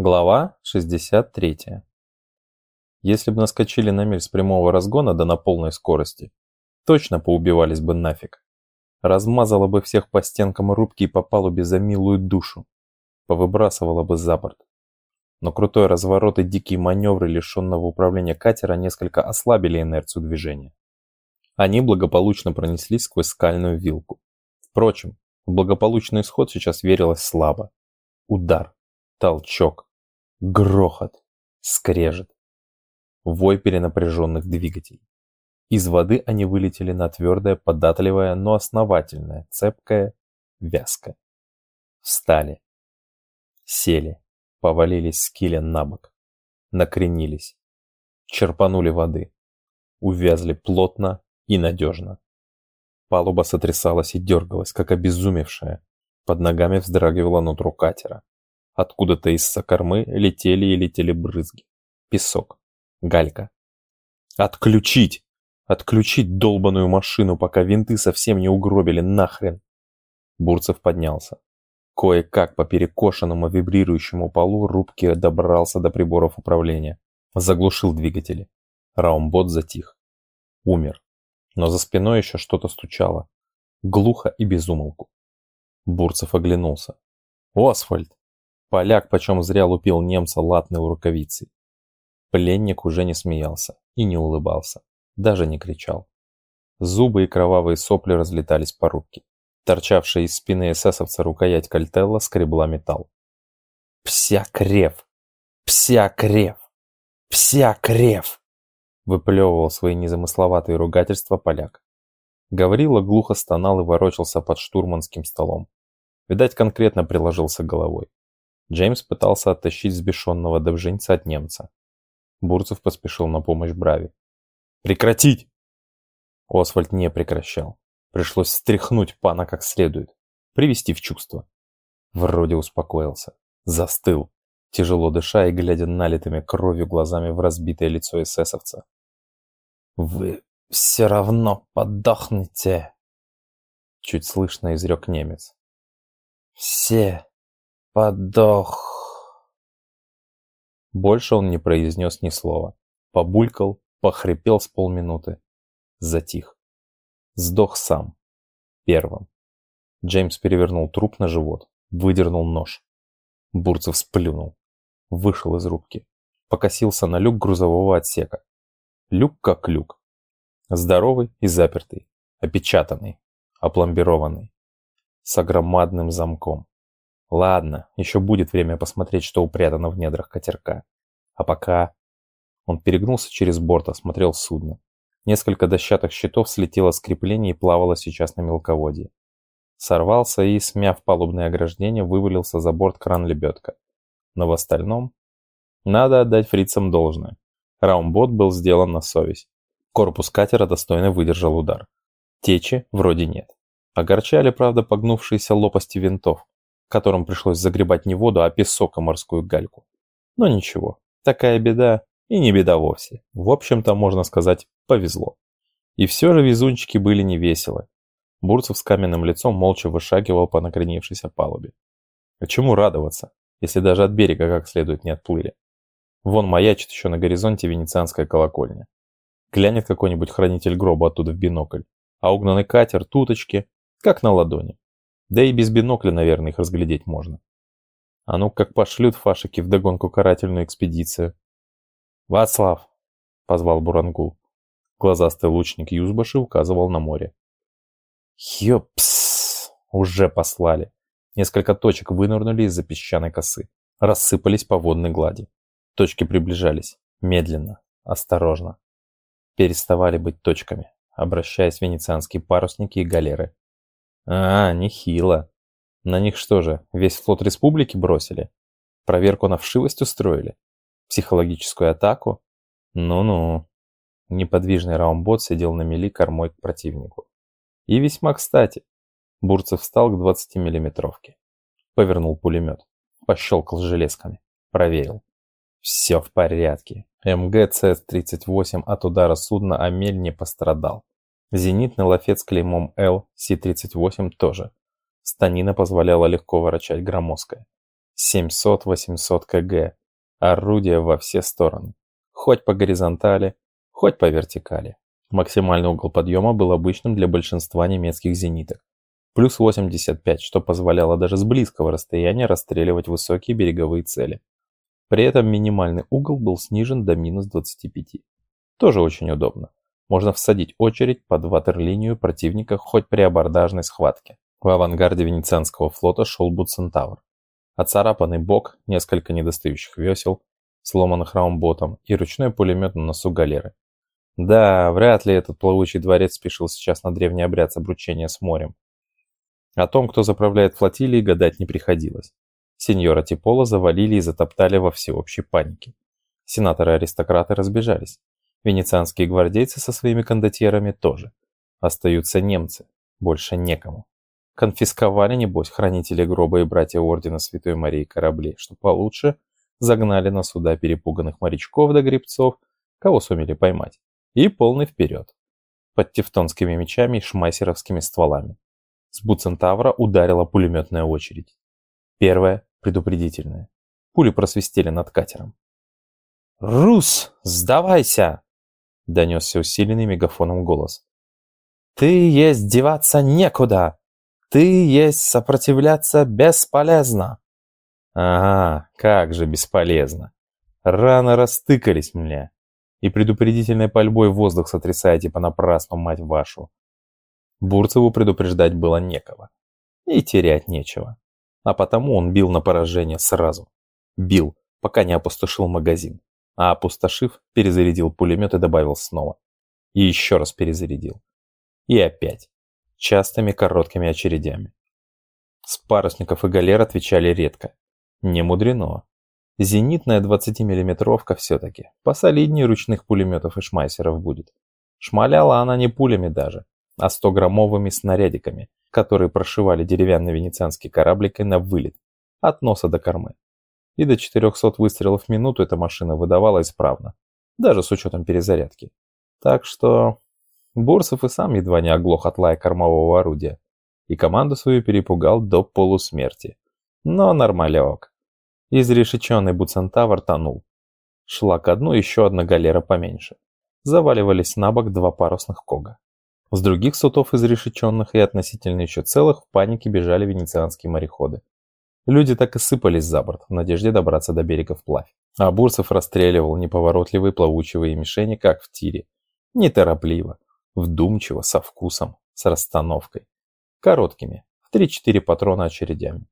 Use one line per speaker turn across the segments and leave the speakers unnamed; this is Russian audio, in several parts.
Глава 63. Если бы наскочили на мель с прямого разгона да на полной скорости, точно поубивались бы нафиг. Размазала бы всех по стенкам рубки и по палубе за милую душу. Повыбрасывала бы за борт. Но крутой разворот и дикие маневры лишенного управления катера несколько ослабили инерцию движения. Они благополучно пронеслись сквозь скальную вилку. Впрочем, в благополучный исход сейчас верилось слабо. Удар, толчок, грохот, скрежет. Вой перенапряженных двигателей. Из воды они вылетели на твердое, податливое, но основательное, цепкое, вязкое. Встали. Сели, повалились с киля на бок. Накренились. Черпанули воды. Увязли плотно, и надежно. Палуба сотрясалась и дергалась, как обезумевшая. Под ногами вздрагивало нутро катера. Откуда-то из-за кормы летели и летели брызги. Песок. Галька. Отключить! Отключить долбаную машину, пока винты совсем не угробили нахрен. Бурцев поднялся. Кое-как по перекошенному вибрирующему полу рубки добрался до приборов управления. Заглушил двигатели. Раумбот затих. Умер но за спиной еще что-то стучало. Глухо и безумолку. Бурцев оглянулся. «Освальд!» Поляк почем зря лупил немца латной рукавицей. Пленник уже не смеялся и не улыбался, даже не кричал. Зубы и кровавые сопли разлетались по рубке. Торчавшая из спины эсэсовца рукоять кальтелла скребла металл. «Псякрев! Псякрев! Псякрев!» выплевывал свои незамысловатые ругательства поляк. Гаврила глухо стонал и ворочался под штурманским столом. Видать, конкретно приложился головой. Джеймс пытался оттащить взбешенного добженца от немца. Бурцев поспешил на помощь Брави. «Прекратить!» Освальд не прекращал. Пришлось стряхнуть пана как следует, привести в чувство. Вроде успокоился. Застыл, тяжело дыша и глядя налитыми кровью глазами в разбитое лицо эсэсовца. «Вы все равно подохнете!» Чуть слышно изрек немец. «Все подох...» Больше он не произнес ни слова. Побулькал, похрипел с полминуты. Затих. Сдох сам. Первым. Джеймс перевернул труп на живот, выдернул нож. Бурцев сплюнул. Вышел из рубки. Покосился на люк грузового отсека. Люк как люк. Здоровый и запертый, опечатанный, опломбированный, с огромадным замком. Ладно, еще будет время посмотреть, что упрятано в недрах катерка. А пока... Он перегнулся через борт, осмотрел судно. Несколько дощатых щитов слетело с крепления и плавало сейчас на мелководье. Сорвался и, смяв палубное ограждение, вывалился за борт кран-лебедка. Но в остальном... Надо отдать фрицам должное. Раумбот был сделан на совесть. Корпус катера достойно выдержал удар. Течи вроде нет. Огорчали, правда, погнувшиеся лопасти винтов, которым пришлось загребать не воду, а песок и морскую гальку. Но ничего, такая беда и не беда вовсе. В общем-то, можно сказать, повезло. И все же везунчики были не веселы. Бурцев с каменным лицом молча вышагивал по накренившейся палубе. А чему радоваться, если даже от берега как следует не отплыли? Вон маячит еще на горизонте венецианская колокольня. Глянет какой-нибудь хранитель гроба оттуда в бинокль. А угнанный катер, туточки, как на ладони. Да и без бинокля, наверное, их разглядеть можно. А ну как пошлют фашики в догонку карательную экспедицию. «Вацлав!» — позвал Бурангул. Глазастый лучник Юзбаши указывал на море. «Ёпс! Уже послали!» Несколько точек вынырнули из-за песчаной косы. Рассыпались по водной глади. Точки приближались. Медленно. Осторожно. Переставали быть точками, обращаясь венецианские парусники и галеры. А, нехило. На них что же, весь флот республики бросили? Проверку на вшивость устроили? Психологическую атаку? Ну-ну. Неподвижный раумбот сидел на мели кормой к противнику. И весьма кстати. Бурцев встал к 20-миллиметровке. Повернул пулемет. Пощелкал железками. Проверил. Все в порядке. МГ-С-38 от удара судна о мель не пострадал. Зенитный лафет с клеймом Л, С-38 тоже. Станина позволяла легко ворочать громоздкое. 700-800 кг. Орудия во все стороны. Хоть по горизонтали, хоть по вертикали. Максимальный угол подъема был обычным для большинства немецких зениток. Плюс 85, что позволяло даже с близкого расстояния расстреливать высокие береговые цели. При этом минимальный угол был снижен до минус 25. Тоже очень удобно. Можно всадить очередь под ватерлинию противника хоть при абордажной схватке. В авангарде Венецианского флота шел Буцентавр. Оцарапанный бок, несколько недостающих весел, сломанных раумботом и ручной пулемет на носу галеры. Да, вряд ли этот плавучий дворец спешил сейчас на древний обряд обручения с морем. О том, кто заправляет флотилией, гадать не приходилось. Сеньора Типола завалили и затоптали во всеобщей панике. Сенаторы-аристократы разбежались. Венецианские гвардейцы со своими кондотьерами тоже. Остаются немцы. Больше некому. Конфисковали, небось, хранители гроба и братья Ордена Святой Марии кораблей, что получше, загнали на суда перепуганных морячков до гребцов, кого сумели поймать, и полный вперед. Под тевтонскими мечами и шмайсеровскими стволами. С Буцентавра ударила пулеметная очередь. Первая, предупредительная. Пули просвистели над катером. «Рус, сдавайся!» Донесся усиленный мегафоном голос. «Ты есть деваться некуда! Ты есть сопротивляться бесполезно!» «Ага, как же бесполезно! Рано растыкались мне! И предупредительной пальбой воздух сотрясаете понапрасну, мать вашу!» Бурцеву предупреждать было некого. И терять нечего. А потому он бил на поражение сразу. Бил, пока не опустошил магазин а опустошив, перезарядил пулемет и добавил снова. И еще раз перезарядил. И опять. Частыми короткими очередями. С парусников и галер отвечали редко. Не мудрено. Зенитная 20-миллиметровка все-таки. Посолиднее ручных пулеметов и шмайсеров будет. Шмаляла она не пулями даже, а 100-граммовыми снарядиками, которые прошивали деревянный венецианский кораблик на вылет, от носа до кормы и до 400 выстрелов в минуту эта машина выдавала исправно, даже с учетом перезарядки. Так что Бурсов и сам едва не оглох от лая кормового орудия, и команду свою перепугал до полусмерти. Но нормалек. Изрешеченный Буцентавр тонул. Шла ко дну еще одна галера поменьше. Заваливались на бок два парусных кога. С других сутов изрешеченных и относительно еще целых в панике бежали венецианские мореходы. Люди так и сыпались за борт, в надежде добраться до берега вплавь. А Бурцев расстреливал неповоротливые плавучие мишени, как в тире. Неторопливо, вдумчиво, со вкусом, с расстановкой. Короткими, в 3-4 патрона очередями.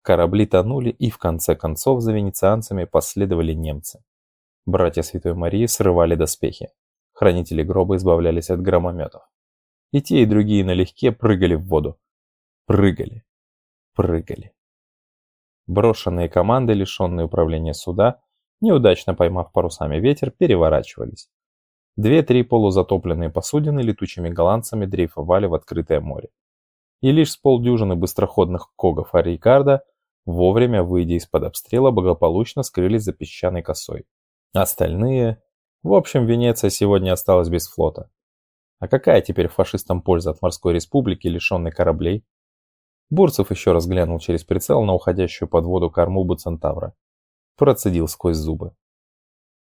Корабли тонули, и в конце концов за венецианцами последовали немцы. Братья Святой Марии срывали доспехи. Хранители гроба избавлялись от громометов. И те, и другие налегке прыгали в воду. Прыгали. Прыгали. Брошенные команды, лишенные управления суда, неудачно поймав парусами ветер, переворачивались. Две-три полузатопленные посудины летучими голландцами дрейфовали в открытое море. И лишь с полдюжины быстроходных когов Арикарда, вовремя выйдя из-под обстрела, благополучно скрылись за песчаной косой. Остальные... В общем, Венеция сегодня осталась без флота. А какая теперь фашистам польза от морской республики, лишенной кораблей? Бурцев еще раз глянул через прицел на уходящую под воду корму Буцентавра. Процедил сквозь зубы.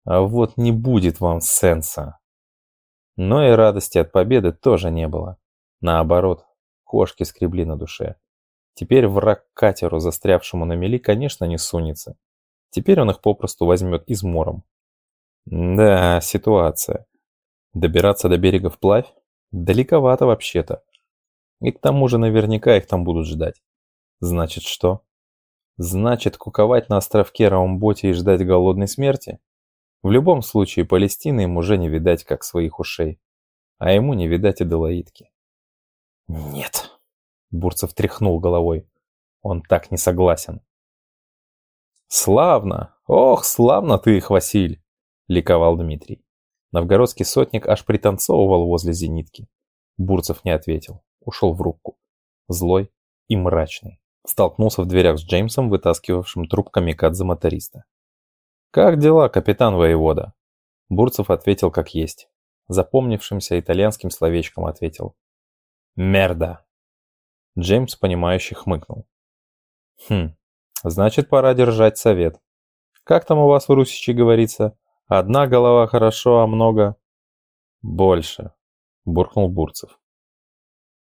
А вот не будет вам сенса. Но и радости от победы тоже не было. Наоборот, кошки скребли на душе. Теперь враг катеру, застрявшему на мели, конечно, не сунется. Теперь он их попросту возьмет измором. Да, ситуация. Добираться до берега вплавь? Далековато вообще-то. И к тому же наверняка их там будут ждать. Значит что? Значит куковать на островке Раумботе и ждать голодной смерти? В любом случае Палестины им уже не видать как своих ушей. А ему не видать и Делаидки. Нет. Бурцев тряхнул головой. Он так не согласен. «Славно! Ох, славно ты их, Василь!» — ликовал Дмитрий. Новгородский сотник аж пританцовывал возле зенитки. Бурцев не ответил ушел в рубку. Злой и мрачный. Столкнулся в дверях с Джеймсом, вытаскивавшим труп камикадзе-моториста. «Как дела, капитан воевода?» Бурцев ответил как есть. Запомнившимся итальянским словечком ответил. «Мерда!» Джеймс, понимающе хмыкнул. «Хм, Значит, пора держать совет. Как там у вас в Русичи говорится? Одна голова хорошо, а много... Больше, буркнул Бурцев.